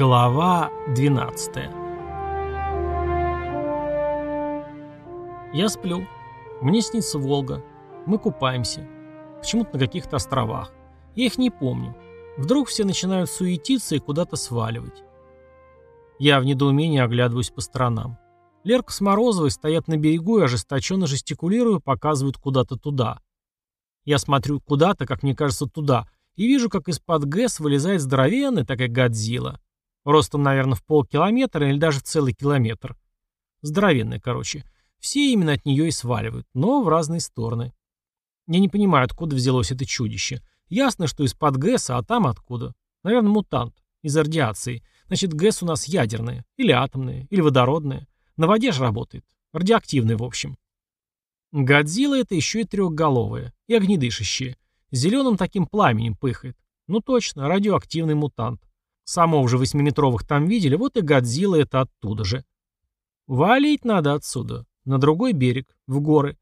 Глава 12 Я сплю. Мне снится Волга. Мы купаемся. Почему-то на каких-то островах. Я их не помню. Вдруг все начинают суетиться и куда-то сваливать. Я в недоумении оглядываюсь по сторонам. Лерка с Морозовой стоят на берегу и ожесточенно жестикулируя показывают куда-то туда. Я смотрю куда-то, как мне кажется, туда, и вижу, как из-под ГЭС вылезает здоровенная такая Годзилла. Ростом, наверное, в полкилометра или даже в целый километр. Здоровенная, короче. Все именно от нее и сваливают, но в разные стороны. Я не понимаю, откуда взялось это чудище. Ясно, что из-под ГЭСа, а там откуда? Наверное, мутант. Из радиации. Значит, ГЭС у нас ядерное. Или атомное. Или водородное. На воде же работает. Радиоактивное, в общем. Годзилла это еще и трехголовая. И огнедышащая. Зеленым таким пламенем пыхает. Ну точно, радиоактивный мутант. Самого же восьмиметровых там видели, вот и Годзилла это оттуда же. Валить надо отсюда. На другой берег, в горы.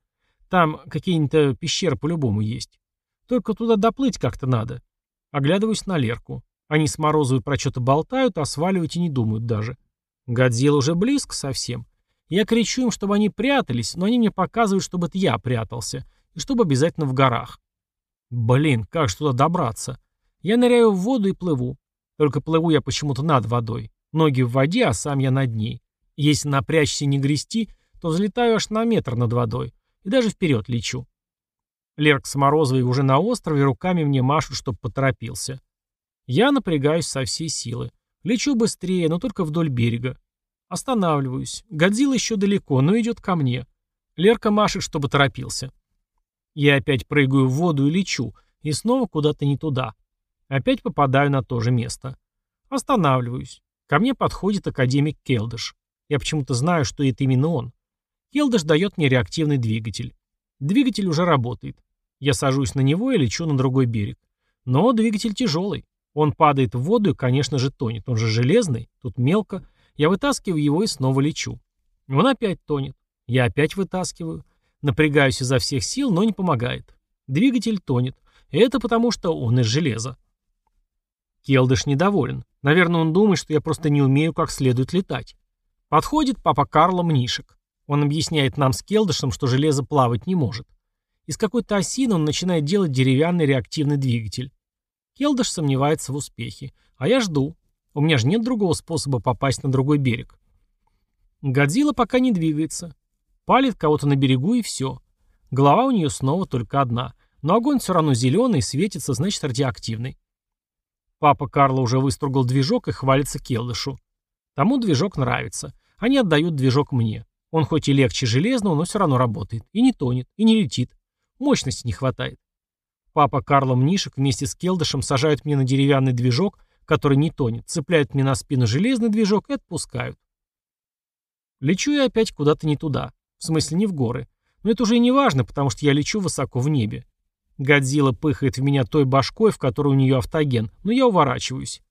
Там какие-нибудь пещеры по-любому есть. Только туда доплыть как-то надо. Оглядываюсь на Лерку. Они с Морозовой про что-то болтают, а сваливать и не думают даже. Годзилла уже близко совсем. Я кричу им, чтобы они прятались, но они мне показывают, чтобы это я прятался. И чтобы обязательно в горах. Блин, как же туда добраться? Я ныряю в воду и плыву. Только плыву я почему-то над водой. Ноги в воде, а сам я над ней. Если напрячься и не грести, то взлетаю аж на метр над водой. И даже вперед лечу. Лерк с Морозовой уже на острове руками мне машут, чтоб поторопился. Я напрягаюсь со всей силы. Лечу быстрее, но только вдоль берега. Останавливаюсь. Годзилла еще далеко, но идет ко мне. Лерка машет, чтобы торопился. Я опять прыгаю в воду и лечу, и снова куда-то не туда. Опять попадаю на то же место. Останавливаюсь. Ко мне подходит академик Келдыш. Я почему-то знаю, что это именно он. Келдыш дает мне реактивный двигатель. Двигатель уже работает. Я сажусь на него и лечу на другой берег. Но двигатель тяжелый. Он падает в воду и, конечно же, тонет. Он же железный, тут мелко. Я вытаскиваю его и снова лечу. Он опять тонет. Я опять вытаскиваю. Напрягаюсь изо всех сил, но не помогает. Двигатель тонет. Это потому, что он из железа. Келдыш недоволен. Наверное, он думает, что я просто не умею как следует летать. Подходит папа Карла Мнишек. Он объясняет нам с Келдышем, что железо плавать не может. Из какой-то осины он начинает делать деревянный реактивный двигатель. Келдыш сомневается в успехе. А я жду. У меня же нет другого способа попасть на другой берег. Годзилла пока не двигается. Палит кого-то на берегу и все. Голова у нее снова только одна. Но огонь все равно зеленый, светится, значит радиоактивный. Папа Карла уже выстругал движок и хвалится Келдышу. Тому движок нравится. Они отдают движок мне. Он хоть и легче железного, но все равно работает. И не тонет, и не летит. Мощности не хватает. Папа Карла Мнишек вместе с Келдышем сажают мне на деревянный движок, который не тонет, цепляют мне на спину железный движок и отпускают. Лечу я опять куда-то не туда. В смысле, не в горы. Но это уже и не важно, потому что я лечу высоко в небе. Годзилла пыхает в меня той башкой, в которой у нее автоген, но я уворачиваюсь.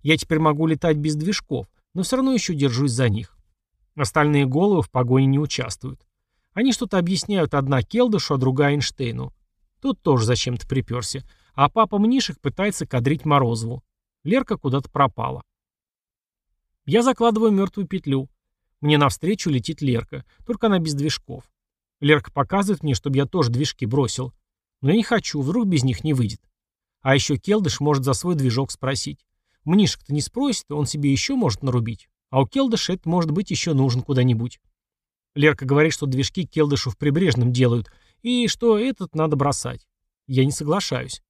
Я теперь могу летать без движков, но все равно еще держусь за них. Остальные головы в погоне не участвуют. Они что-то объясняют одна Келдышу, а другая Эйнштейну. Тут тоже зачем-то приперся. А папа Мнишек пытается кадрить Морозову. Лерка куда-то пропала. Я закладываю мертвую петлю. Мне навстречу летит Лерка, только она без движков. Лерка показывает мне, чтобы я тоже движки бросил. Но я не хочу, вдруг без них не выйдет. А еще Келдыш может за свой движок спросить. Мнишек-то не спросит, он себе еще может нарубить. А у Келдыша это может быть еще нужен куда-нибудь. Лерка говорит, что движки Келдышу в прибрежном делают, и что этот надо бросать. Я не соглашаюсь.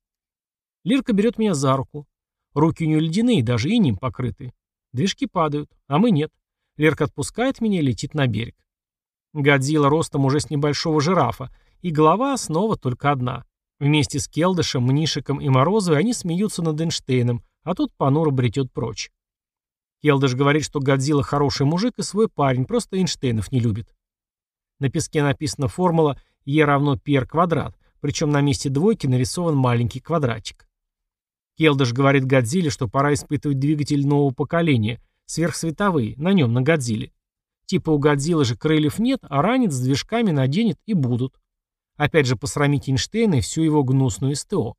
Лерка берет меня за руку. Руки у нее ледяные, даже и ним покрыты. Движки падают, а мы нет. Лерка отпускает меня и летит на берег. Годзилла ростом уже с небольшого жирафа, и голова снова только одна. Вместе с Келдышем, Мнишиком и Морозовой они смеются над Эйнштейном, а тут понуро бретет прочь. Келдыш говорит, что Годзилла хороший мужик и свой парень, просто Эйнштейнов не любит. На песке написана формула Е равно πr квадрат, причем на месте двойки нарисован маленький квадратик. Келдыш говорит Годзилле, что пора испытывать двигатель нового поколения, сверхсветовые, на нем, на Годзилле. Типа у Годзиллы же крыльев нет, а ранец с движками наденет и будут. Опять же посрамить Эйнштейна и всю его гнусную СТО.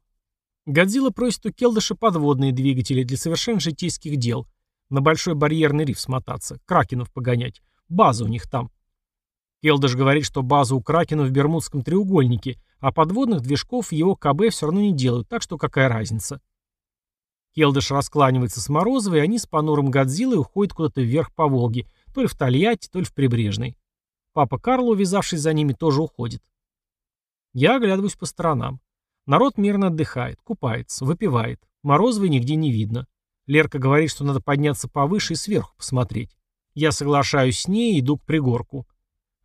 Годзилла просит у Келдыша подводные двигатели для совершенно житейских дел, На большой барьерный риф смотаться, кракенов погонять. База у них там. Келдыш говорит, что база у кракена в Бермудском треугольнике, а подводных движков его КБ все равно не делают, так что какая разница. Келдыш раскланивается с Морозовой, и они с понурым Годзиллой уходят куда-то вверх по Волге, то ли в Тольятти, то ли в Прибрежный. Папа Карло, увязавшись за ними, тоже уходит. Я оглядываюсь по сторонам. Народ мирно отдыхает, купается, выпивает. Морозовой нигде не видно. Лерка говорит, что надо подняться повыше и сверху посмотреть. Я соглашаюсь с ней и иду к пригорку.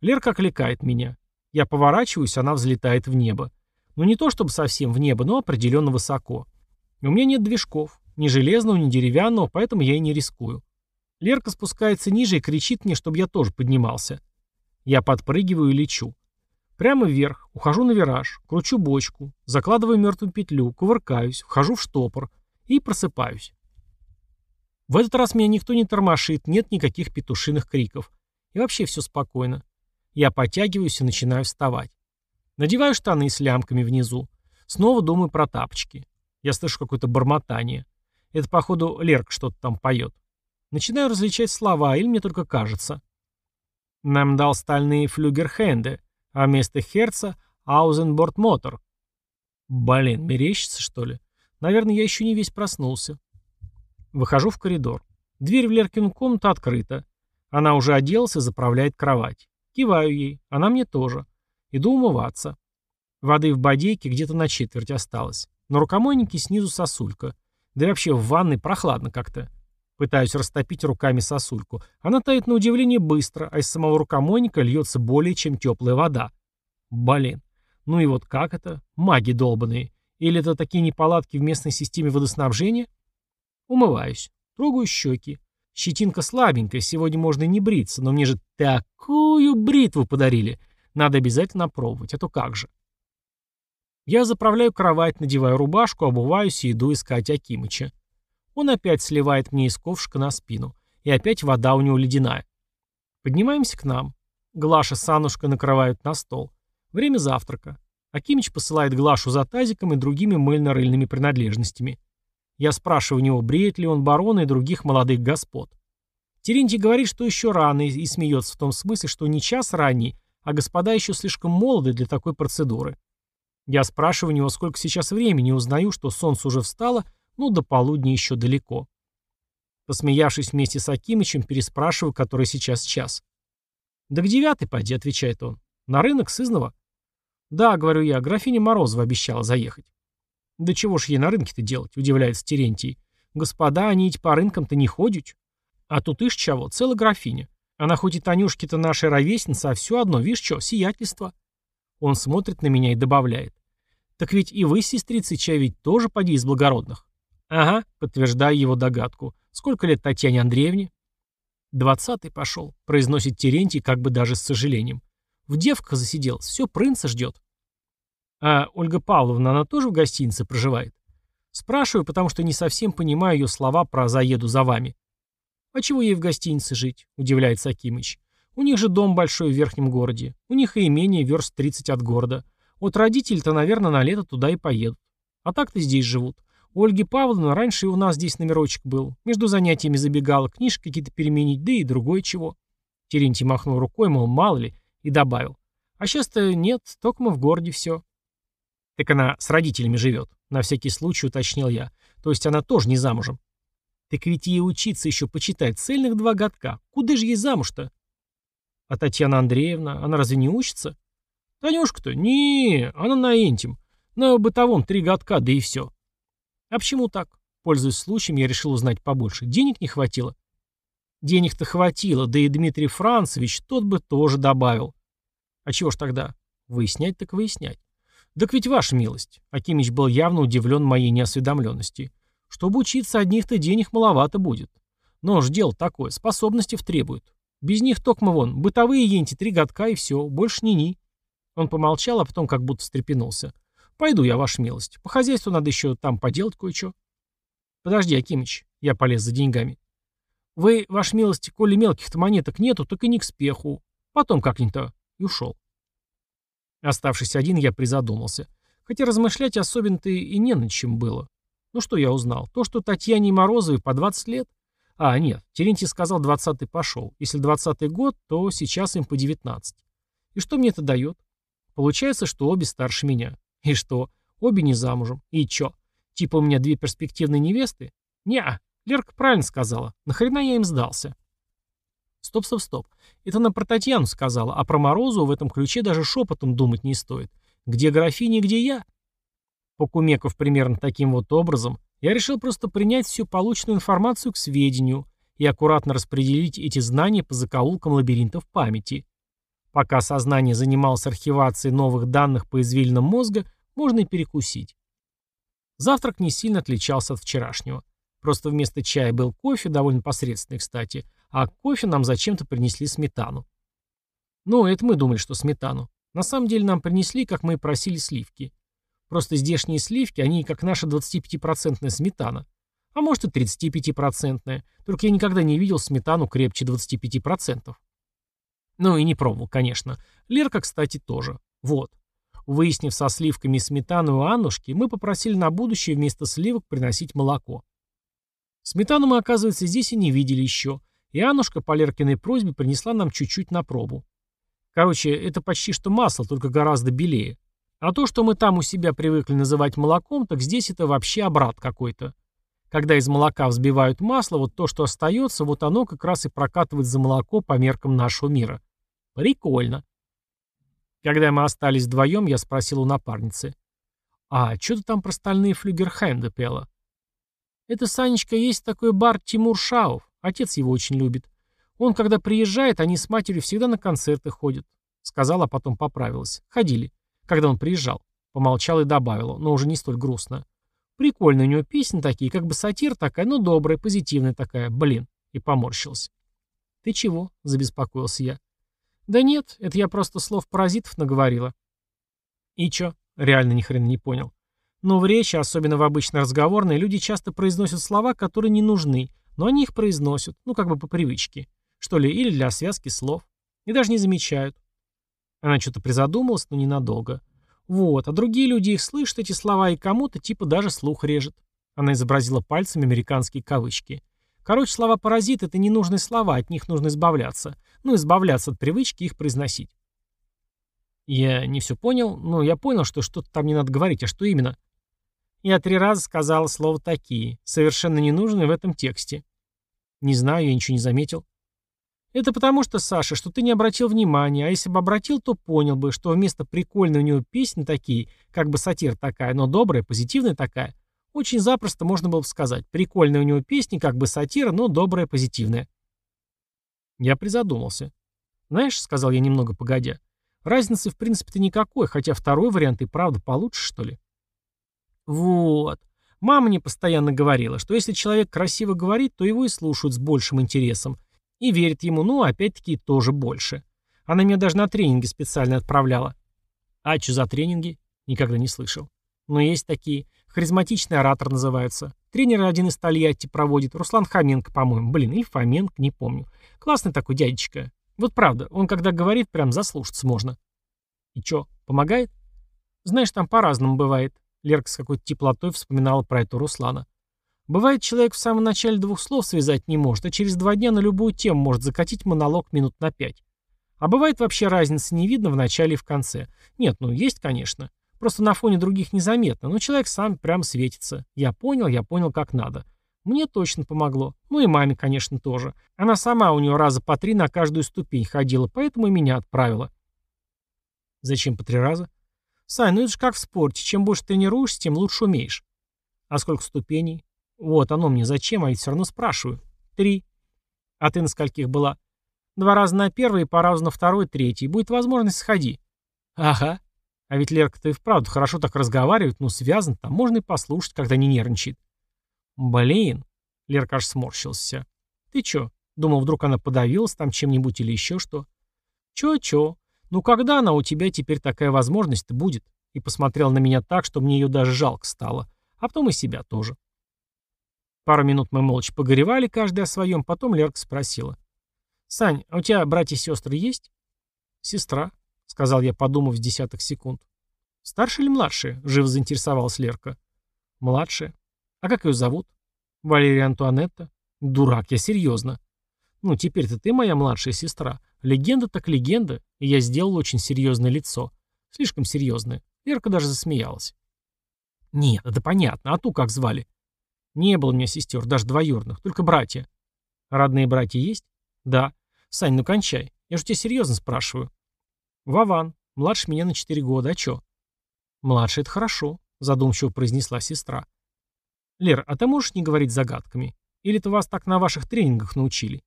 Лерка окликает меня. Я поворачиваюсь, она взлетает в небо. Ну не то чтобы совсем в небо, но определенно высоко. И у меня нет движков. Ни железного, ни деревянного, поэтому я и не рискую. Лерка спускается ниже и кричит мне, чтобы я тоже поднимался. Я подпрыгиваю и лечу. Прямо вверх, ухожу на вираж, кручу бочку, закладываю мертвую петлю, кувыркаюсь, вхожу в штопор и просыпаюсь. В этот раз меня никто не тормошит, нет никаких петушиных криков. И вообще все спокойно. Я подтягиваюсь и начинаю вставать. Надеваю штаны с лямками внизу. Снова думаю про тапочки. Я слышу какое-то бормотание. Это, походу, Лерк что-то там поет. Начинаю различать слова, или мне только кажется. Нам дал стальные флюгерхенды, а вместо Херца — Аузенборд-мотор. Блин, мерещится, что ли? Наверное, я еще не весь проснулся. Выхожу в коридор. Дверь в Леркину комнату открыта. Она уже оделась и заправляет кровать. Киваю ей, она мне тоже. Иду умываться. Воды в бодейке где-то на четверть осталось. На рукомойнике снизу сосулька. Да и вообще в ванной прохладно как-то. Пытаюсь растопить руками сосульку. Она тает на удивление быстро, а из самого рукомойника льется более чем теплая вода. Блин. Ну и вот как это? Маги долбаные. Или это такие неполадки в местной системе водоснабжения? Умываюсь. Трогаю щеки. Щетинка слабенькая, сегодня можно и не бриться, но мне же такую бритву подарили. Надо обязательно пробовать, а то как же. Я заправляю кровать, надеваю рубашку, обуваюсь и иду искать Акимыча. Он опять сливает мне из ковшика на спину. И опять вода у него ледяная. Поднимаемся к нам. Глаша с Аннушкой накрывают на стол. Время завтрака. Акимыч посылает Глашу за тазиком и другими мыльно-рыльными принадлежностями. Я спрашиваю у него, бреет ли он барона и других молодых господ. Терентий говорит, что еще рано, и смеется в том смысле, что не час ранний, а господа еще слишком молоды для такой процедуры. Я спрашиваю у него, сколько сейчас времени, и узнаю, что солнце уже встало, ну, до полудня еще далеко. Посмеявшись вместе с Акимычем, переспрашиваю, который сейчас час. «Да к девятой поди», — отвечает он. «На рынок сызнова?» «Да», — говорю я, — графиня Морозова обещала заехать. «Да чего ж ей на рынке-то делать?» — удивляется Терентий. «Господа, они ведь по рынкам-то не ходят. А тут ишь чего, целая графиня. Она хоть и Танюшки-то наша ровесница, а все одно, видишь что, сиятельство». Он смотрит на меня и добавляет. «Так ведь и вы, сестрицы, чай ведь тоже поди из благородных». «Ага», — подтверждаю его догадку. «Сколько лет Татьяне Андреевне?» «Двадцатый пошел», — произносит Терентий как бы даже с сожалением. «В девках засиделась, все, принца ждет». «А Ольга Павловна, она тоже в гостинице проживает?» «Спрашиваю, потому что не совсем понимаю ее слова про «заеду за вами». «А чего ей в гостинице жить?» — удивляется Акимыч. «У них же дом большой в верхнем городе. У них и имение верст 30 от города. Вот родители-то, наверное, на лето туда и поедут. А так-то здесь живут. У Ольги Павловны раньше и у нас здесь номерочек был. Между занятиями забегала, книжки какие-то переменить, да и другое чего. Терентий махнул рукой, мол, мало ли, и добавил. А сейчас-то нет, только мы в городе все. Так она с родителями живет, на всякий случай уточнил я. То есть она тоже не замужем. Так ведь ей учиться еще почитать цельных два годка. Куда же ей замуж-то? А Татьяна Андреевна, она разве не учится? Танюшка-то? Не, она на интим. На бытовом три годка, да и все. А почему так? Пользуясь случаем, я решил узнать побольше. Денег не хватило? Денег-то хватило, да и Дмитрий Францевич тот бы тоже добавил. А чего ж тогда? Выяснять так выяснять. Так ведь ваша милость. Акимич был явно удивлен моей неосведомленности. Чтобы учиться одних-то денег маловато будет. Но ж дело такое, способности требует. Без них токмо вон, бытовые енти три годка и все, больше ни-ни. Он помолчал, а потом как будто встрепенулся. «Пойду я, ваша милость. По хозяйству надо еще там поделать кое-что». «Подожди, Акимыч». Я полез за деньгами. «Вы, ваша милость, коли мелких-то монеток нету, так и не к спеху. Потом как-нибудь-то». И ушел. Оставшись один, я призадумался. Хотя размышлять особенно-то и не над чем было. Ну что я узнал? То, что Татьяне Морозовой по 20 лет. А, нет, Терентий сказал, двадцатый пошел. Если двадцатый год, то сейчас им по девятнадцать. И что мне это дает? Получается, что обе старше меня. И что? Обе не замужем. И чё? Типа у меня две перспективные невесты? Неа, Лерка правильно сказала. Нахрена я им сдался? Стоп, стоп, стоп. Это на про Татьяну сказала, а про Морозу в этом ключе даже шепотом думать не стоит. Где графиня, где я? Покумеков примерно таким вот образом, я решил просто принять всю полученную информацию к сведению и аккуратно распределить эти знания по закоулкам лабиринтов памяти. Пока сознание занималось архивацией новых данных по извилинам мозга, можно и перекусить. Завтрак не сильно отличался от вчерашнего. Просто вместо чая был кофе, довольно посредственный, кстати, а кофе нам зачем-то принесли сметану. Ну, это мы думали, что сметану. На самом деле нам принесли, как мы и просили, сливки. Просто здешние сливки, они как наша 25% сметана. А может и 35%, только я никогда не видел сметану крепче 25%. Ну и не пробовал, конечно. Лерка, кстати, тоже. Вот. Выяснив со сливками и сметаной у Аннушки, мы попросили на будущее вместо сливок приносить молоко. Сметану мы, оказывается, здесь и не видели еще, и Аннушка по Леркиной просьбе принесла нам чуть-чуть на пробу. Короче, это почти что масло, только гораздо белее. А то, что мы там у себя привыкли называть молоком, так здесь это вообще обрат какой-то. Когда из молока взбивают масло, вот то, что остается, вот оно как раз и прокатывает за молоко по меркам нашего мира. Прикольно. Когда мы остались вдвоем, я спросил у напарницы. «А что ты там про стальные флюгерхенды пела?» «Это, Санечка, есть такой бар Тимур Шаов. Отец его очень любит. Он, когда приезжает, они с матерью всегда на концерты ходят». Сказала, а потом поправилась. Ходили когда он приезжал. Помолчал и добавила, но уже не столь грустно. Прикольные у него песни такие, как бы сатир такая, но добрая, позитивная такая, блин. И поморщился. «Ты чего?» — забеспокоился я. «Да нет, это я просто слов паразитов наговорила». «И чё?» — реально ни хрена не понял. Но в речи, особенно в обычной разговорной, люди часто произносят слова, которые не нужны, но они их произносят, ну как бы по привычке. Что ли, или для связки слов. И даже не замечают. Она что-то призадумалась, но ненадолго. Вот, а другие люди их слышат, эти слова, и кому-то типа даже слух режет. Она изобразила пальцами американские кавычки. Короче, слова «паразит» — это ненужные слова, от них нужно избавляться. Ну, избавляться от привычки их произносить. Я не все понял, но я понял, что что-то там не надо говорить, а что именно? Я три раза сказала слово «такие», совершенно ненужные в этом тексте. Не знаю, я ничего не заметил. Это потому что, Саша, что ты не обратил внимания, а если бы обратил, то понял бы, что вместо прикольной у него песни такие, как бы сатир такая, но добрая, позитивная такая, очень запросто можно было бы сказать, прикольная у него песня, как бы сатира, но добрая, позитивная. Я призадумался. Знаешь, сказал я немного погодя, разницы в принципе-то никакой, хотя второй вариант и правда получше, что ли. Вот. Мама мне постоянно говорила, что если человек красиво говорит, то его и слушают с большим интересом, и верит ему, ну, опять-таки, тоже больше. Она меня даже на тренинги специально отправляла. А что за тренинги? Никогда не слышал. Но есть такие. Харизматичный оратор называется. Тренер один из Тольятти проводит. Руслан Хоменко, по-моему. Блин, или Фоменко, не помню. Классный такой дядечка. Вот правда, он когда говорит, прям заслушаться можно. И чё, помогает? Знаешь, там по-разному бывает. Лерка с какой-то теплотой вспоминала про это Руслана. Бывает, человек в самом начале двух слов связать не может, а через два дня на любую тему может закатить монолог минут на пять. А бывает вообще разницы не видно в начале и в конце. Нет, ну есть, конечно. Просто на фоне других незаметно, но человек сам прям светится. Я понял, я понял, как надо. Мне точно помогло. Ну и маме, конечно, тоже. Она сама у нее раза по три на каждую ступень ходила, поэтому и меня отправила. Зачем по три раза? Сань, ну это же как в спорте. Чем больше тренируешься, тем лучше умеешь. А сколько ступеней? Вот, оно мне зачем, а ведь все равно спрашиваю. Три. А ты на скольких была? Два раза на первый и по разу на второй, третий. Будет возможность, сходи. Ага. А ведь Лерка-то и вправду хорошо так разговаривает, ну связан, там можно и послушать, когда не нервничает. Блин. Лерка аж сморщился. Ты чё? Думал, вдруг она подавилась там чем-нибудь или еще что? Чё-чё? Ну когда она у тебя теперь такая возможность-то будет? И посмотрел на меня так, что мне ее даже жалко стало. А потом и себя тоже. Пару минут мы молча погоревали, каждый о своем, потом Лерка спросила. «Сань, а у тебя братья и сестры есть?» «Сестра», — сказал я, подумав с десяток секунд. «Старшая или младшая?» — живо заинтересовалась Лерка. «Младшая. А как ее зовут?» «Валерия Антуанетта». Дурак, я серьезно. Ну, теперь-то ты моя младшая сестра. Легенда так легенда, и я сделал очень серьезное лицо. Слишком серьезное. Лерка даже засмеялась. Нет, это понятно. А ту как звали? Не было у меня сестер, даже двоюродных, только братья. Родные братья есть? Да. Сань, ну кончай. Я же тебя серьезно спрашиваю. Вован, младше меня на четыре года, а чё? Младше — это хорошо, задумчиво произнесла сестра. Лер, а ты можешь не говорить загадками? Или ты вас так на ваших тренингах научили?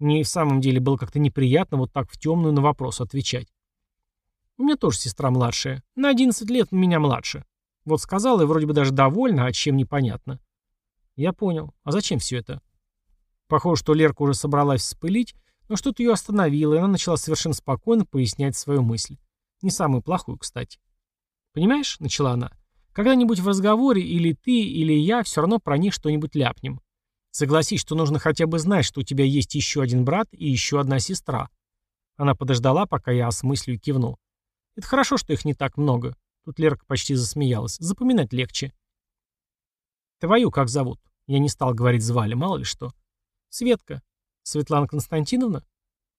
Мне и в самом деле было как-то неприятно вот так в темную на вопрос отвечать. У меня тоже сестра младшая. На 11 лет меня младше. Вот сказала и вроде бы даже довольна, а чем непонятно. Я понял. А зачем все это? Похоже, что Лерка уже собралась вспылить, но что-то ее остановило, и она начала совершенно спокойно пояснять свою мысль. Не самую плохую, кстати. «Понимаешь?» — начала она. «Когда-нибудь в разговоре или ты, или я все равно про них что-нибудь ляпнем. Согласись, что нужно хотя бы знать, что у тебя есть еще один брат и еще одна сестра». Она подождала, пока я осмыслю и кивну. «Это хорошо, что их не так много». Тут Лерка почти засмеялась. «Запоминать легче». «Твою как зовут?» Я не стал говорить звали, мало ли что. «Светка. Светлана Константиновна?»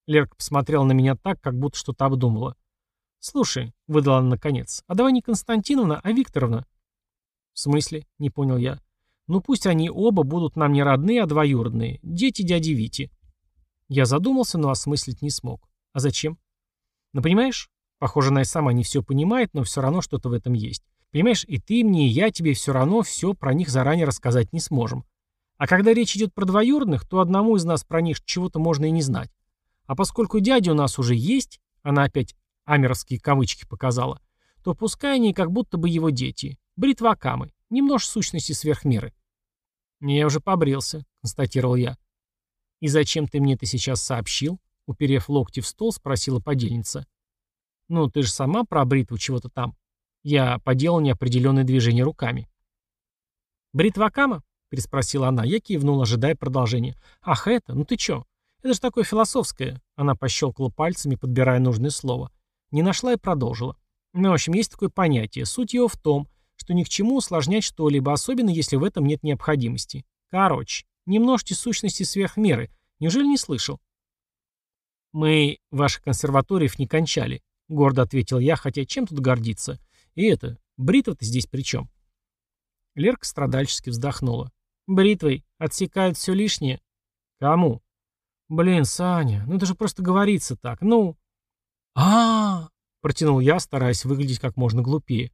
Лерка посмотрела на меня так, как будто что-то обдумала. «Слушай», — выдала она наконец, — «а давай не Константиновна, а Викторовна». «В смысле?» — не понял я. «Ну пусть они оба будут нам не родные, а двоюродные. Дети дяди Вити». Я задумался, но осмыслить не смог. «А зачем?» «Ну, понимаешь, похоже, она и сама не все понимает, но все равно что-то в этом есть. Понимаешь, и ты мне, и я тебе все равно все про них заранее рассказать не сможем. А когда речь идет про двоюродных, то одному из нас про них чего-то можно и не знать. А поскольку дядя у нас уже есть, она опять амеровские кавычки показала, то пускай они как будто бы его дети. Бритва Акамы. Немножко сущности сверхмеры. «Не, я уже побрился», — констатировал я. «И зачем ты мне это сейчас сообщил?» Уперев локти в стол, спросила подельница. «Ну, ты же сама про бритву чего-то там». Я поделал неопределенное движение руками. «Бритва Акама?» — переспросила она. Я кивнул, ожидая продолжения. «Ах, это? Ну ты чё? Это же такое философское». Она пощелкала пальцами, подбирая нужное слово. Не нашла и продолжила. Ну, в общем, есть такое понятие. Суть его в том, что ни к чему усложнять что-либо, особенно если в этом нет необходимости. Короче, не множьте сущности сверх меры. Неужели не слышал? Мы ваших консерваториев не кончали, гордо ответил я, хотя чем тут гордиться? И это, бритва-то здесь при чем? Лерка страдальчески вздохнула. Бритвой отсекают все лишнее. Кому? Блин, Саня, ну это же просто говорится так. Ну, а, протянул я, стараясь выглядеть как можно глупее.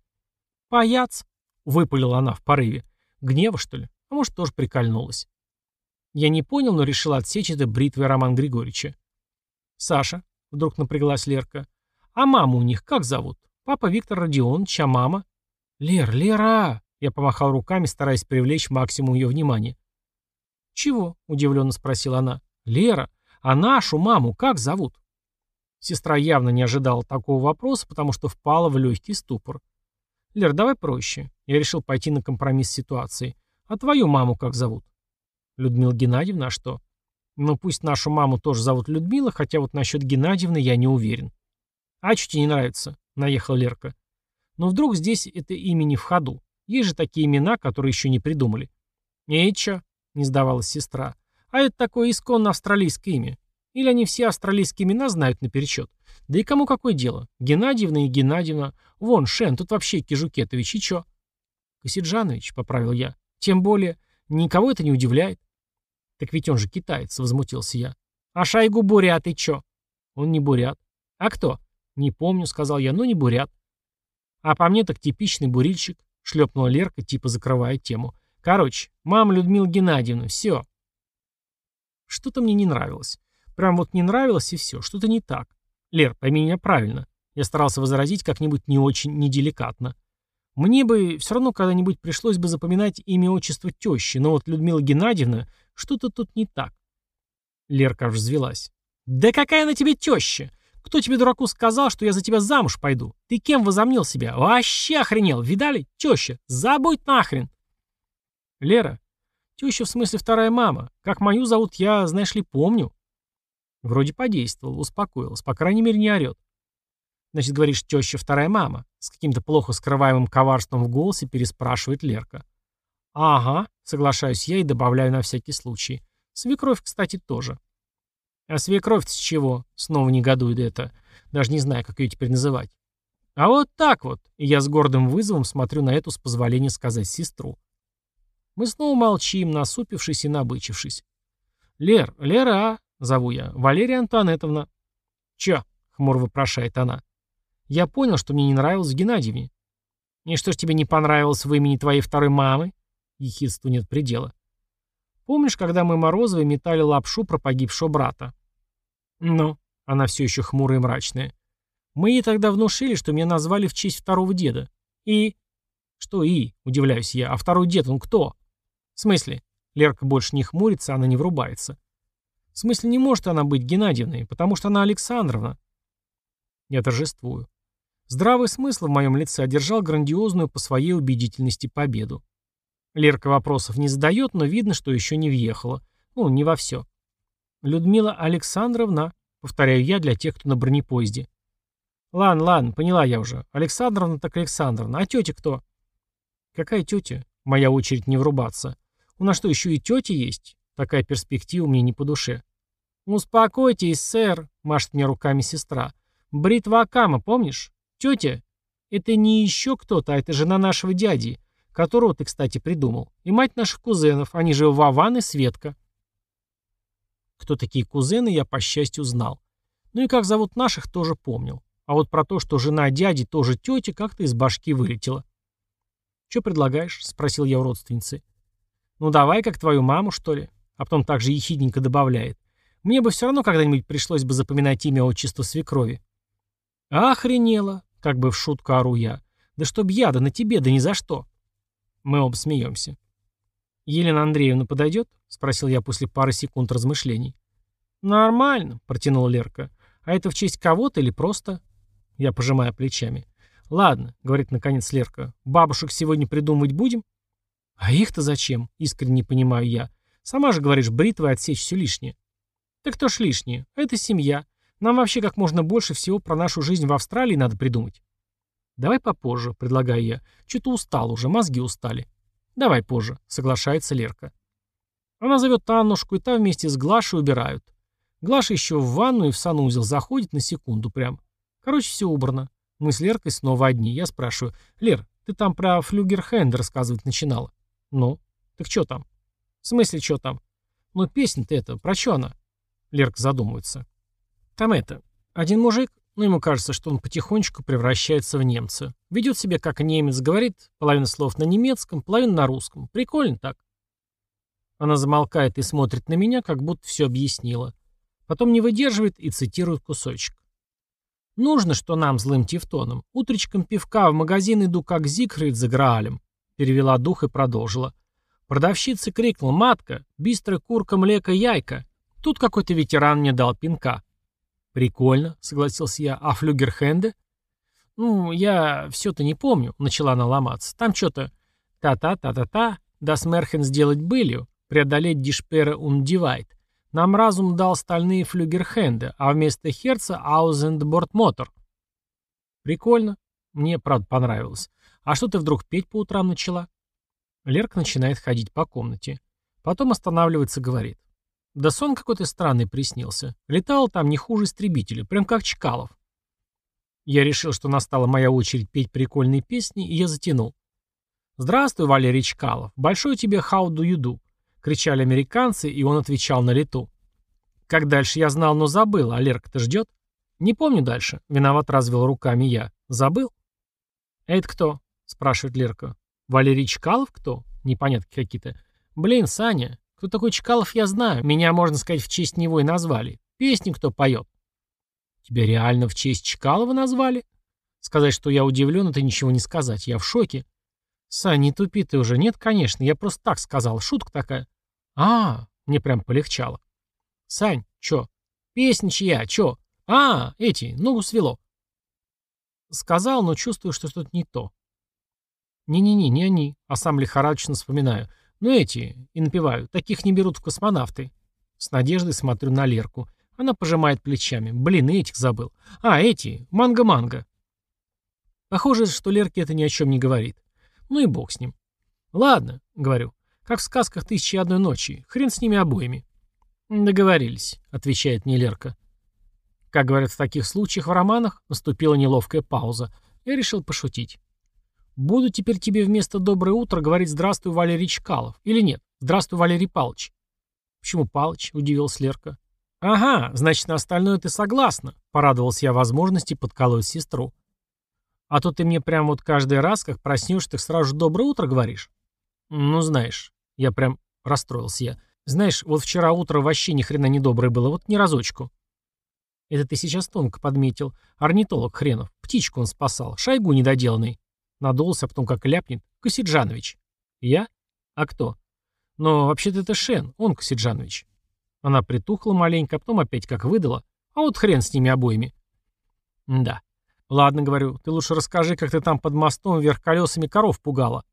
«Паяц!» — выпалила она в порыве. Гнева, что ли? А может, тоже прикольнулась. Я не понял, но решил отсечь это бритвой Роман Григорьевича. «Саша», — вдруг напряглась Лерка, — «а маму у них как зовут? Папа Виктор Родионович, а мама?» «Лер, Лера!» — я помахал руками, стараясь привлечь максимум ее внимания. «Чего?» — удивленно спросила она. «Лера, а нашу маму как зовут?» Сестра явно не ожидала такого вопроса, потому что впала в легкий ступор. «Лер, давай проще». Я решил пойти на компромисс с ситуацией. «А твою маму как зовут?» «Людмила Геннадьевна, а что?» «Ну, пусть нашу маму тоже зовут Людмила, хотя вот насчет Геннадьевны я не уверен». «А что тебе не нравится?» — наехала Лерка. «Но вдруг здесь это имя не в ходу. Есть же такие имена, которые еще не придумали». «И чё?» — не сдавалась сестра. «А это такое исконно австралийское имя. Или они все австралийские имена знают наперечет? Да и кому какое дело? Геннадьевна и Геннадьевна. Вон, Шен, тут вообще Кижукетович, и чё? Косиджанович, поправил я. Тем более, никого это не удивляет. Так ведь он же китаец, возмутился я. А Шайгу бурят и чё? Он не бурят. А кто? Не помню, сказал я, но не бурят. А по мне так типичный бурильщик, шлепнула Лерка, типа закрывая тему. Короче, мама Людмила Геннадьевна, все. Что-то мне не нравилось. Прям вот не нравилось и все, что-то не так. Лер, пойми меня правильно. Я старался возразить как-нибудь не очень неделикатно. Мне бы все равно когда-нибудь пришлось бы запоминать имя отчество тещи, но вот Людмила Геннадьевна, что-то тут не так. Лерка аж взвелась. «Да какая на тебе теща? Кто тебе, дураку, сказал, что я за тебя замуж пойду? Ты кем возомнил себя? Вообще охренел, видали? Теща, забудь нахрен!» «Лера, теща в смысле вторая мама. Как мою зовут, я, знаешь ли, помню. Вроде подействовал, успокоилась, по крайней мере не орет. Значит, говоришь, теща вторая мама? С каким-то плохо скрываемым коварством в голосе переспрашивает Лерка. Ага, соглашаюсь я и добавляю на всякий случай. Свекровь, кстати, тоже. А свекровь с чего? Снова негодует это. Даже не знаю, как ее теперь называть. А вот так вот. И я с гордым вызовом смотрю на эту, с позволения сказать, сестру. Мы снова молчим, насупившись и набычившись. «Лер, Лера, зову я, Валерия Антуанеттовна». «Чё?» — хмуро вопрошает она. «Я понял, что мне не нравилось в Геннадьевне». «И что ж тебе не понравилось в имени твоей второй мамы?» Ехидству нет предела. «Помнишь, когда мы Морозовой метали лапшу про погибшего брата?» «Ну?» — она все еще хмурая и мрачная. «Мы ей тогда внушили, что меня назвали в честь второго деда. И...» «Что «и?» — удивляюсь я. «А второй дед, он кто?» «В смысле?» Лерка больше не хмурится, она не врубается. «В смысле не может она быть Геннадьевной, потому что она Александровна?» Я торжествую. Здравый смысл в моем лице одержал грандиозную по своей убедительности победу. Лерка вопросов не задает, но видно, что еще не въехала. Ну, не во все. «Людмила Александровна», — повторяю я для тех, кто на бронепоезде. «Ладно, ладно, поняла я уже. Александровна так Александровна. А тетя кто?» «Какая тетя?» Моя очередь не врубаться. У нас что, еще и тетя есть? Такая перспектива мне не по душе. «Успокойтесь, сэр», — машет мне руками сестра. «Бритва Акама, помнишь? Тетя, это не еще кто-то, а это жена нашего дяди, которого ты, кстати, придумал. И мать наших кузенов, они же Вован и Светка». Кто такие кузены, я, по счастью, знал. Ну и как зовут наших, тоже помнил. А вот про то, что жена дяди тоже тетя, как-то из башки вылетело. «Что предлагаешь?» — спросил я у родственницы. «Ну давай, как твою маму, что ли?» А потом также ехидненько добавляет. «Мне бы все равно когда-нибудь пришлось бы запоминать имя отчества свекрови». «Охренела!» — как бы в шутку ору я. «Да чтоб я, да на тебе, да ни за что!» Мы оба смеемся. «Елена Андреевна подойдет?» — спросил я после пары секунд размышлений. «Нормально», — протянула Лерка. «А это в честь кого-то или просто?» Я пожимаю плечами. «Ладно», — говорит наконец Лерка, — «бабушек сегодня придумывать будем?» «А их-то зачем?» — искренне не понимаю я. «Сама же говоришь, бритвой отсечь все лишнее». «Так кто ж лишнее? Это семья. Нам вообще как можно больше всего про нашу жизнь в Австралии надо придумать». «Давай попозже», — предлагаю я. «Что-то устал уже, мозги устали». «Давай позже», — соглашается Лерка. Она зовет Аннушку, и та вместе с Глашей убирают. Глаша еще в ванну и в санузел заходит на секунду прям. Короче, все убрано. Мы с Леркой снова одни. Я спрашиваю, «Лер, ты там про флюгерхенд рассказывать начинала?» «Ну? Так что там?» «В смысле, что там?» «Ну, песня-то это, про что она?» Лерка задумывается. «Там это, один мужик, ну, ему кажется, что он потихонечку превращается в немца. Ведет себя как немец, говорит половина слов на немецком, половина на русском. Прикольно так?» Она замолкает и смотрит на меня, как будто все объяснила. Потом не выдерживает и цитирует кусочек. Нужно, что нам, злым тевтоном. Утречком пивка в магазин иду, как Зигфрид за Граалем. Перевела дух и продолжила. Продавщица крикнул «Матка! Бистрая курка, млека, яйка!» Тут какой-то ветеран мне дал пинка. «Прикольно», — согласился я. «А флюгерхенде?» «Ну, я все-то не помню», — начала она ломаться. «Там что-то та-та-та-та-та, да смерхен сделать былью, преодолеть дишпера und дивайт. Нам разум дал стальные флюгерхенды, а вместо Херца Аузендбортмотор. Прикольно. Мне, правда, понравилось. А что ты вдруг петь по утрам начала? Лерка начинает ходить по комнате. Потом останавливается, говорит. Да сон какой-то странный приснился. Летал там не хуже истребителя, прям как Чкалов. Я решил, что настала моя очередь петь прикольные песни, и я затянул. «Здравствуй, Валерий Чкалов. Большой тебе do?» — кричали американцы, и он отвечал на лету. Как дальше я знал, но забыл, а Лерка-то ждет. Не помню дальше. Виноват развел руками я. Забыл? «Это кто?» — спрашивает Лерка. «Валерий Чкалов кто?» Непонятки какие-то. «Блин, Саня, кто такой Чкалов, я знаю. Меня, можно сказать, в честь него и назвали. Песни кто поет?» «Тебя реально в честь Чкалова назвали?» Сказать, что я удивлен, это ничего не сказать. Я в шоке. «Сань, не тупи ты уже. Нет, конечно, я просто так сказал. Шутка такая». «А, мне прям полегчало». «Сань, чё? Песня чья, чё? А, эти, ногу свело». Сказал, но чувствую, что что-то не то. «Не-не-не, не они», а сам лихорадочно вспоминаю. «Ну эти, и напеваю, таких не берут в космонавты». С надеждой смотрю на Лерку. Она пожимает плечами. Блин, и этих забыл. А, эти, манго-манго. Похоже, что Лерке это ни о чем не говорит. Ну и бог с ним. Ладно, говорю, как в сказках «Тысячи одной ночи». Хрен с ними обоими. «Договорились», — отвечает мне Лерка. Как говорят в таких случаях в романах, наступила неловкая пауза. Я решил пошутить. «Буду теперь тебе вместо «доброе утро» говорить «здравствуй, Валерий Чкалов». Или нет, «здравствуй, Валерий Палыч». «Почему Палыч?» — удивился Лерка. «Ага, значит, на остальное ты согласна», — порадовался я возможности подколоть сестру. «А то ты мне прям вот каждый раз, как проснешься, так сразу же «доброе утро» говоришь». «Ну, знаешь, я прям расстроился я. Знаешь, вот вчера утро вообще ни хрена не доброе было, вот ни разочку». «Это ты сейчас тонко подметил. Орнитолог хренов. Птичку он спасал. Шойгу недоделанный». Надулся, а потом как ляпнет. «Косиджанович». «Я? А кто?» «Но вообще-то это Шен, он Косиджанович». Она притухла маленько, а потом опять как выдала. А вот хрен с ними обоими. Да. Ладно, говорю, ты лучше расскажи, как ты там под мостом вверх колесами коров пугала.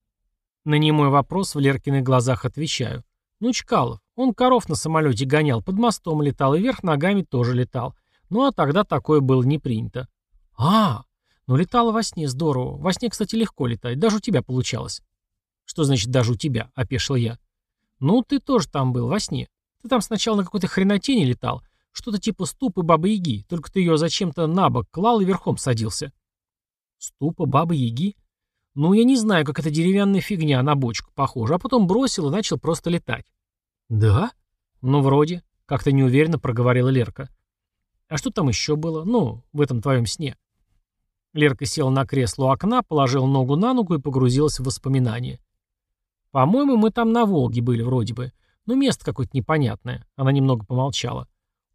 На немой вопрос в Леркиных глазах отвечаю. Ну, Чкалов, он коров на самолете гонял, под мостом летал и вверх ногами тоже летал. Ну, а тогда такое было не принято. А, ну летала во сне здорово. Во сне, кстати, легко летать. Даже у тебя получалось. Что значит «даже у тебя»? — опешил я. Ну, ты тоже там был, во сне. Ты там сначала на какой-то хренотени летал, что-то типа ступы Бабы-Яги, только ты ее зачем-то на бок клал и верхом садился. Ступа Бабы-Яги? Ну, я не знаю, как эта деревянная фигня на бочку похожа, а потом бросил и начал просто летать. Да? Ну, вроде, как-то неуверенно проговорила Лерка. А что там еще было? Ну, в этом твоем сне. Лерка села на кресло у окна, положила ногу на ногу и погрузилась в воспоминания. По-моему, мы там на Волге были вроде бы. Ну, место какое-то непонятное. Она немного помолчала.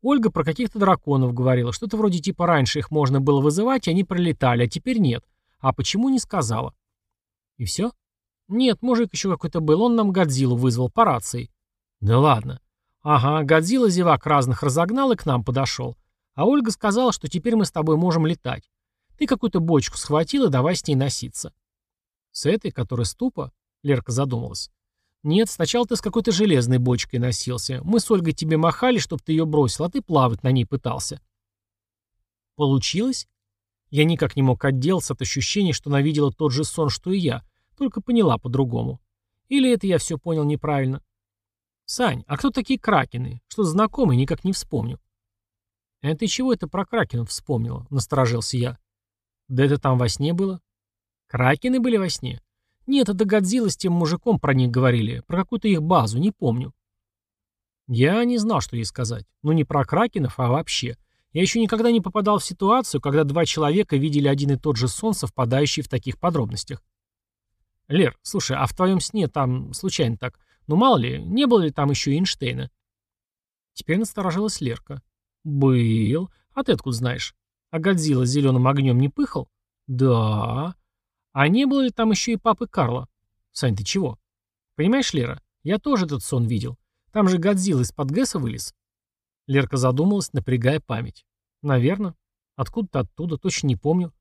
Ольга про каких-то драконов говорила. Что-то вроде типа раньше их можно было вызывать, и они пролетали, а теперь нет. А почему не сказала? И все? Нет, мужик еще какой-то был. Он нам Годзиллу вызвал по рации. Да ладно. Ага, Годзилла зевак разных разогнал и к нам подошел. А Ольга сказала, что теперь мы с тобой можем летать. Ты какую-то бочку схватил и давай с ней носиться. С этой, которая ступа? Лерка задумалась. «Нет, сначала ты с какой-то железной бочкой носился. Мы с Ольгой тебе махали, чтобы ты ее бросил, а ты плавать на ней пытался». «Получилось?» Я никак не мог отделаться от ощущения, что она видела тот же сон, что и я, только поняла по-другому. Или это я все понял неправильно? «Сань, а кто такие кракены? Что знакомый, никак не вспомню». «Это ты чего это про кракенов вспомнила?» — насторожился я. «Да это там во сне было». «Кракены были во сне?» Нет, это Годзилла с тем мужиком про них говорили. Про какую-то их базу, не помню. Я не знал, что ей сказать. Ну, не про кракенов, а вообще. Я еще никогда не попадал в ситуацию, когда два человека видели один и тот же сон, совпадающий в таких подробностях. Лер, слушай, а в твоем сне там случайно так, ну мало ли, не было ли там еще Эйнштейна? Теперь насторожилась Лерка. Был. А ты откуда знаешь? А Годзилла с зеленым огнем не пыхал? Да. А не было ли там еще и папы Карла? Сань, ты чего? Понимаешь, Лера, я тоже этот сон видел. Там же Годзилла из-под Гэса вылез. Лерка задумалась, напрягая память. Наверное. Откуда-то оттуда, точно не помню.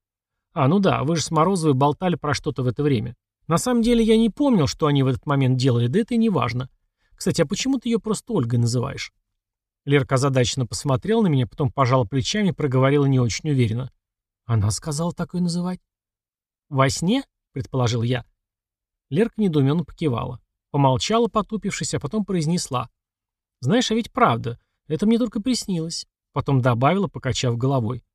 А, ну да, вы же с Морозовой болтали про что-то в это время. На самом деле я не помнил, что они в этот момент делали, да это и не важно. Кстати, а почему ты ее просто Ольгой называешь? Лерка озадаченно посмотрела на меня, потом пожала плечами и проговорила не очень уверенно. Она сказала так ее называть? «Во сне?» — предположил я. Лерка недоуменно покивала. Помолчала, потупившись, а потом произнесла. «Знаешь, а ведь правда. Это мне только приснилось». Потом добавила, покачав головой.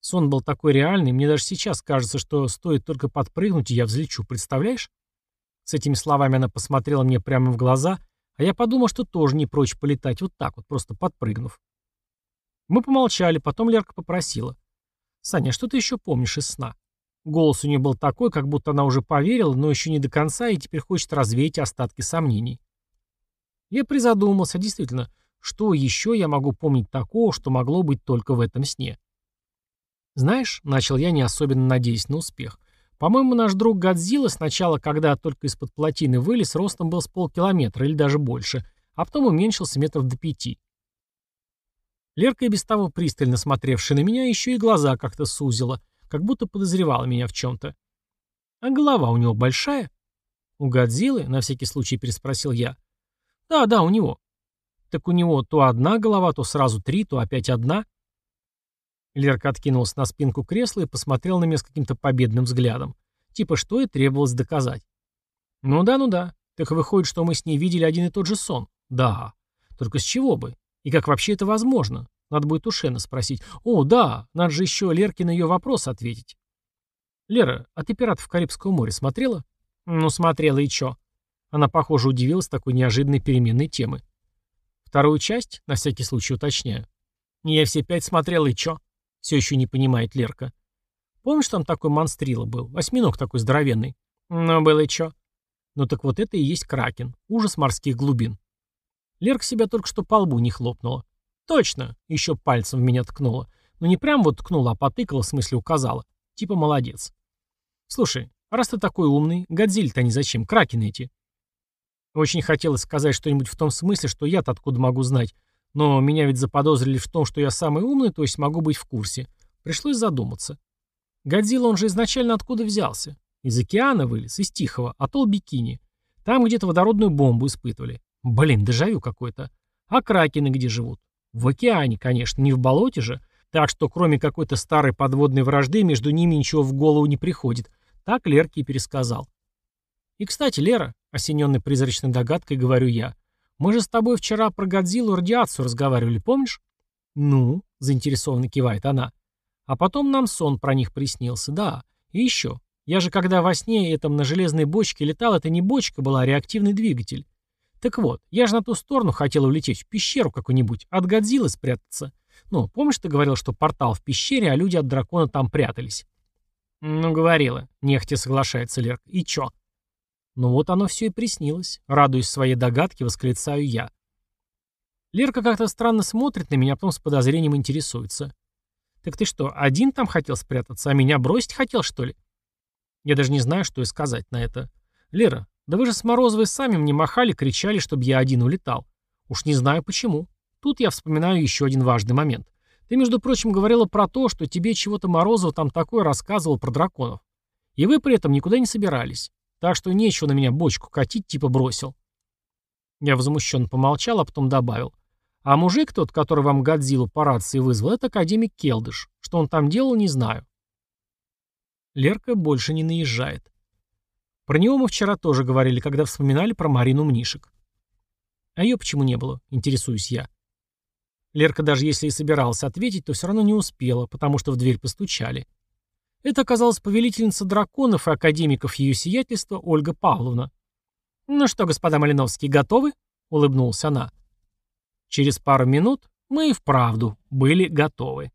Сон был такой реальный, мне даже сейчас кажется, что стоит только подпрыгнуть, и я взлечу, представляешь? С этими словами она посмотрела мне прямо в глаза, а я подумал, что тоже не прочь полетать вот так вот, просто подпрыгнув. Мы помолчали, потом Лерка попросила. «Саня, а что ты еще помнишь из сна?» Голос у нее был такой, как будто она уже поверила, но еще не до конца и теперь хочет развеять остатки сомнений. Я призадумался, действительно, что еще я могу помнить такого, что могло быть только в этом сне? Знаешь, начал я, не особенно надеясь на успех. По-моему, наш друг Годзилла сначала, когда только из-под плотины вылез, ростом был с полкилометра или даже больше, а потом уменьшился метров до пяти. Лерка и без того пристально смотревшая на меня, еще и глаза как-то сузила — как будто подозревала меня в чем-то. «А голова у него большая?» «У Годзиллы?» — на всякий случай переспросил я. «Да, да, у него». «Так у него то одна голова, то сразу три, то опять одна». Лерка откинулась на спинку кресла и посмотрел на меня с каким-то победным взглядом. Типа, что и требовалось доказать. «Ну да, ну да. Так выходит, что мы с ней видели один и тот же сон». «Да. Только с чего бы? И как вообще это возможно? Надо будет у Шена спросить. О, да, надо же еще Лерке на ее вопрос ответить. Лера, а ты «Пиратов Карибского моря» смотрела? Ну, смотрела, и чё? Она, похоже, удивилась такой неожиданной переменной темы. Вторую часть, на всякий случай уточняю. Я все пять смотрела, и чё? Все еще не понимает Лерка. Помнишь, там такой монстрила был? Осьминог такой здоровенный. Ну, было и чё? Ну так вот это и есть Кракен. Ужас морских глубин. Лерка себя только что по лбу не хлопнула. Точно, еще пальцем в меня ткнула. Ну не прям вот ткнула, а потыкала, в смысле указала. Типа молодец. Слушай, раз ты такой умный, Годзиль-то они зачем? Кракены эти. Очень хотелось сказать что-нибудь в том смысле, что я-то откуда могу знать. Но меня ведь заподозрили в том, что я самый умный, то есть могу быть в курсе. Пришлось задуматься. Годзилла, он же изначально откуда взялся? Из океана вылез, из Тихого, атолл Бикини. Там где-то водородную бомбу испытывали. Блин, дежавю какой-то. А кракены где живут? В океане, конечно, не в болоте же. Так что кроме какой-то старой подводной вражды между ними ничего в голову не приходит. Так Лерке и пересказал. И, кстати, Лера, осененный призрачной догадкой, говорю я, мы же с тобой вчера про Годзиллу радиацию разговаривали, помнишь? Ну, заинтересованно кивает она. А потом нам сон про них приснился, да. И еще. Я же когда во сне этом на железной бочке летал, это не бочка была, а реактивный двигатель. Так вот, я же на ту сторону хотел улететь, в пещеру какую-нибудь, от Годзиллы спрятаться. Ну, помнишь, ты говорил, что портал в пещере, а люди от дракона там прятались? Ну, говорила, нехотя соглашается Лерк. И чё? Ну вот оно все и приснилось. Радуясь своей догадке, восклицаю я. Лерка как-то странно смотрит на меня, а потом с подозрением интересуется. «Так ты что, один там хотел спрятаться, а меня бросить хотел, что ли?» Я даже не знаю, что и сказать на это. «Лера, да вы же с Морозовой сами мне махали, кричали, чтобы я один улетал. Уж не знаю почему. Тут я вспоминаю еще один важный момент. Ты, между прочим, говорила про то, что тебе чего-то Морозова там такое рассказывал про драконов. И вы при этом никуда не собирались. Так что нечего на меня бочку катить, типа бросил. Я возмущенно помолчал, а потом добавил. А мужик тот, который вам Годзиллу по рации вызвал, это академик Келдыш. Что он там делал, не знаю. Лерка больше не наезжает. Про него мы вчера тоже говорили, когда вспоминали про Марину Мнишек. А ее почему не было, интересуюсь я. Лерка даже если и собиралась ответить, то все равно не успела, потому что в дверь постучали. Это оказалась повелительница драконов и академиков ее сиятельства Ольга Павловна. «Ну что, господа Малиновские, готовы?» — улыбнулась она. Через пару минут мы и вправду были готовы.